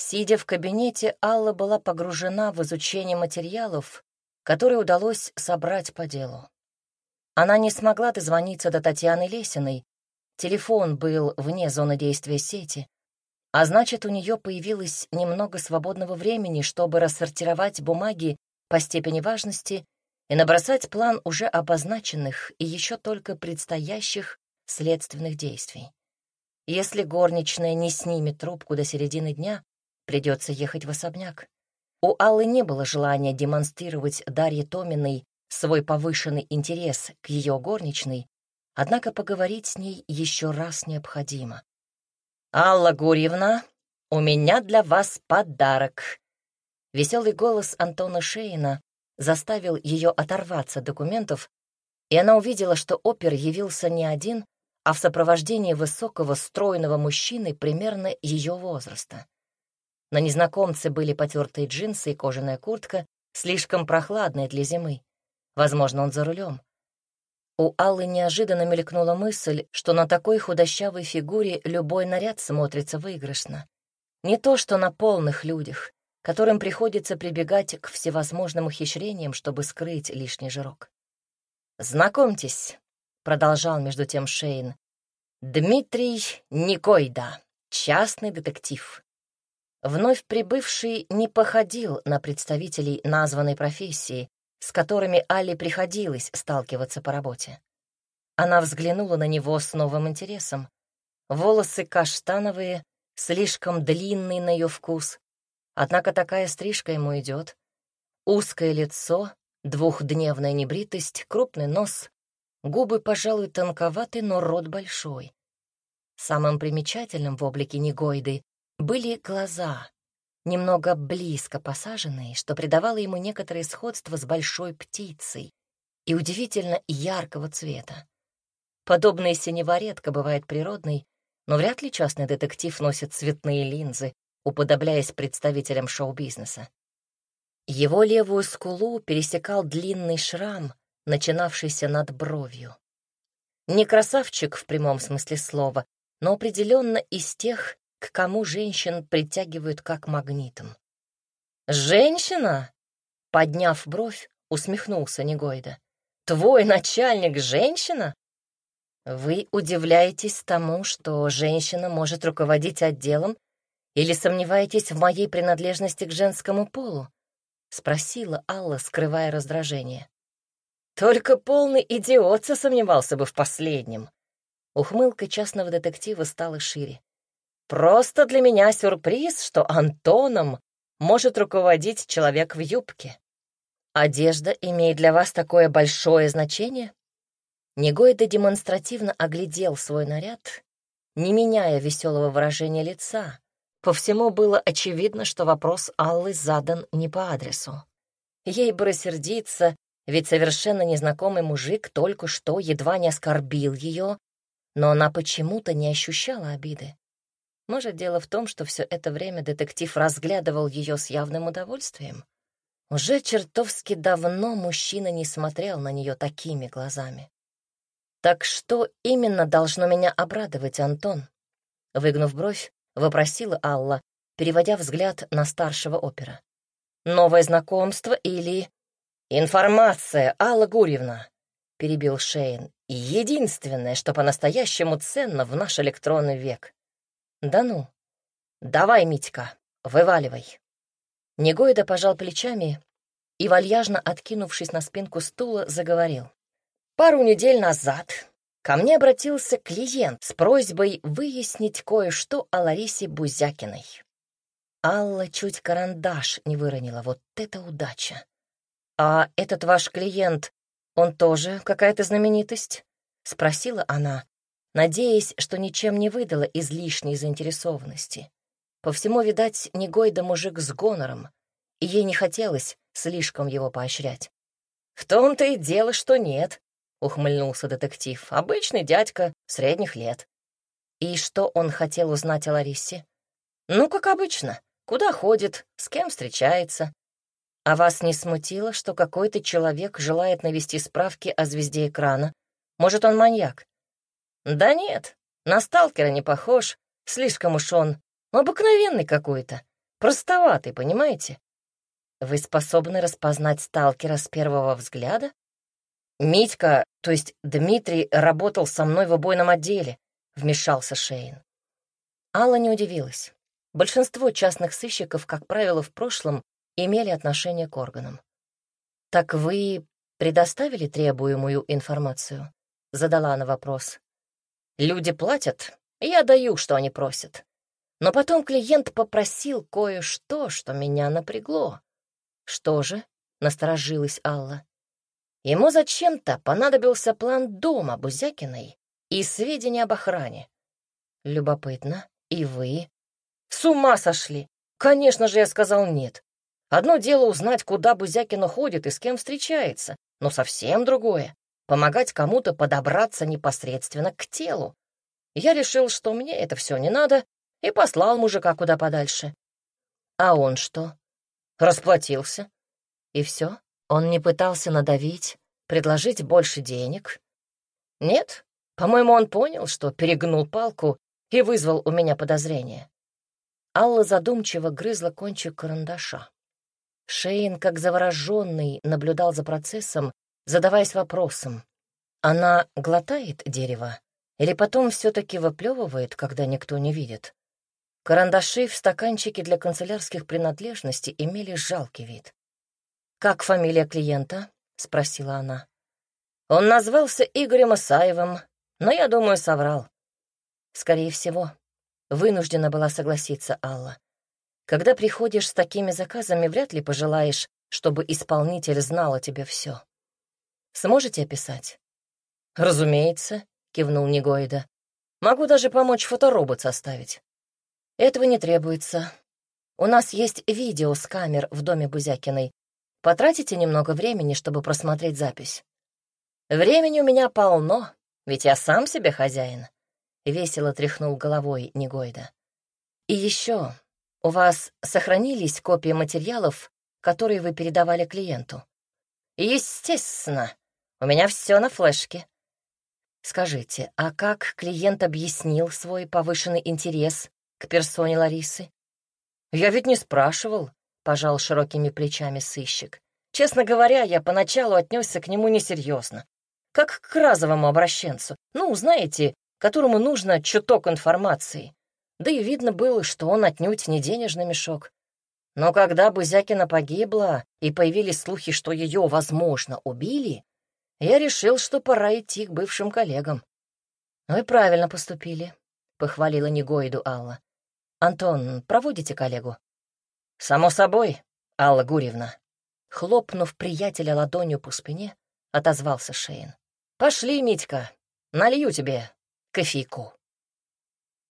Сидя в кабинете, Алла была погружена в изучение материалов, которые удалось собрать по делу. Она не смогла дозвониться до Татьяны Лесиной, телефон был вне зоны действия сети, а значит, у нее появилось немного свободного времени, чтобы рассортировать бумаги по степени важности и набросать план уже обозначенных и еще только предстоящих следственных действий. Если горничная не снимет трубку до середины дня, придется ехать в особняк. У Аллы не было желания демонстрировать Дарье Томиной свой повышенный интерес к ее горничной, однако поговорить с ней еще раз необходимо. «Алла Гурьевна, у меня для вас подарок!» Веселый голос Антона Шейна заставил ее оторваться от документов, и она увидела, что опер явился не один, а в сопровождении высокого, стройного мужчины примерно ее возраста. На незнакомце были потертые джинсы и кожаная куртка, слишком прохладная для зимы. Возможно, он за рулем. У Аллы неожиданно мелькнула мысль, что на такой худощавой фигуре любой наряд смотрится выигрышно. Не то, что на полных людях, которым приходится прибегать к всевозможным ухищрениям, чтобы скрыть лишний жирок. «Знакомьтесь», — продолжал между тем Шейн, — «Дмитрий Никойда, частный детектив. Вновь прибывший не походил на представителей названной профессии, с которыми Али приходилось сталкиваться по работе. Она взглянула на него с новым интересом. Волосы каштановые, слишком длинные на ее вкус, однако такая стрижка ему идет. Узкое лицо, двухдневная небритость, крупный нос, губы, пожалуй, тонковаты, но рот большой. Самым примечательным в облике Негойды были глаза, немного близко посаженные, что придавало ему некоторое сходство с большой птицей и удивительно яркого цвета. Подобная синева редко бывает природной, но вряд ли частный детектив носит цветные линзы, уподобляясь представителям шоу-бизнеса. Его левую скулу пересекал длинный шрам, начинавшийся над бровью. Не красавчик в прямом смысле слова, но определенно из тех, к кому женщин притягивают как магнитом. «Женщина?» — подняв бровь, усмехнулся Негойда. «Твой начальник — женщина?» «Вы удивляетесь тому, что женщина может руководить отделом, или сомневаетесь в моей принадлежности к женскому полу?» — спросила Алла, скрывая раздражение. «Только полный идиот сомневался бы в последнем». Ухмылка частного детектива стала шире. Просто для меня сюрприз, что Антоном может руководить человек в юбке. Одежда имеет для вас такое большое значение? Негойда демонстративно оглядел свой наряд, не меняя веселого выражения лица. По всему было очевидно, что вопрос Аллы задан не по адресу. Ей бы рассердиться, ведь совершенно незнакомый мужик только что едва не оскорбил ее, но она почему-то не ощущала обиды. Может, дело в том, что все это время детектив разглядывал ее с явным удовольствием? Уже чертовски давно мужчина не смотрел на нее такими глазами. «Так что именно должно меня обрадовать, Антон?» Выгнув бровь, вопросила Алла, переводя взгляд на старшего опера. «Новое знакомство или...» «Информация, Алла Гурьевна!» — перебил Шейн. «Единственное, что по-настоящему ценно в наш электронный век. «Да ну! Давай, Митька, вываливай!» Негойда пожал плечами и, вальяжно откинувшись на спинку стула, заговорил. «Пару недель назад ко мне обратился клиент с просьбой выяснить кое-что о Ларисе Бузякиной. Алла чуть карандаш не выронила, вот это удача. «А этот ваш клиент, он тоже какая-то знаменитость?» — спросила она, надеясь, что ничем не выдала излишней заинтересованности. По всему, видать, негой мужик с гонором, и ей не хотелось слишком его поощрять. «В том-то и дело, что нет», — ухмыльнулся детектив. «Обычный дядька средних лет». «И что он хотел узнать о Ларисе?» «Ну, как обычно. Куда ходит, с кем встречается». «А вас не смутило, что какой-то человек желает навести справки о звезде экрана? Может, он маньяк?» «Да нет, на сталкера не похож, слишком уж он обыкновенный какой-то. Простоватый, понимаете? Вы способны распознать сталкера с первого взгляда? Митька, то есть Дмитрий, работал со мной в убойном отделе, вмешался Шейн. Алла не удивилась. Большинство частных сыщиков, как правило, в прошлом имели отношение к органам. «Так вы предоставили требуемую информацию?» — задала она вопрос. «Люди платят, я даю, что они просят. Но потом клиент попросил кое-что, что меня напрягло. Что же?» — насторожилась Алла. Ему зачем-то понадобился план дома Бузякиной и сведения об охране. Любопытно, и вы? С ума сошли! Конечно же, я сказал нет. Одно дело узнать, куда Бузякина ходит и с кем встречается, но совсем другое — помогать кому-то подобраться непосредственно к телу. Я решил, что мне это все не надо, и послал мужика куда подальше. А он что? Расплатился. И все? Он не пытался надавить, предложить больше денег? Нет, по-моему, он понял, что перегнул палку и вызвал у меня подозрение. Алла задумчиво грызла кончик карандаша. Шейн, как завороженный, наблюдал за процессом, задаваясь вопросом. Она глотает дерево или потом все-таки выплевывает, когда никто не видит? Карандаши в стаканчике для канцелярских принадлежностей имели жалкий вид. «Как фамилия клиента?» — спросила она. «Он назвался Игорем Исаевым, но, я думаю, соврал». «Скорее всего», — вынуждена была согласиться Алла. «Когда приходишь с такими заказами, вряд ли пожелаешь, чтобы исполнитель знал о тебе все. Сможете описать?» «Разумеется», — кивнул Негоида. «Могу даже помочь фоторобот составить». «Этого не требуется. У нас есть видео с камер в доме Бузякиной. Потратите немного времени, чтобы просмотреть запись. Времени у меня полно, ведь я сам себе хозяин. Весело тряхнул головой Негойда. И еще, у вас сохранились копии материалов, которые вы передавали клиенту? Естественно, у меня все на флешке. Скажите, а как клиент объяснил свой повышенный интерес к персоне Ларисы? Я ведь не спрашивал, пожал широкими плечами сыщик. Честно говоря, я поначалу отнесся к нему несерьезно. Как к разовому обращенцу. Ну, знаете, которому нужно чуток информации. Да и видно было, что он отнюдь не денежный мешок. Но когда Бузякина погибла, и появились слухи, что ее, возможно, убили, я решил, что пора идти к бывшим коллегам. «Ну и правильно поступили», — похвалила Негоиду Алла. «Антон, проводите коллегу?» «Само собой, Алла Гурьевна». Хлопнув приятеля ладонью по спине, отозвался Шейн. «Пошли, Митька, налью тебе кофейку».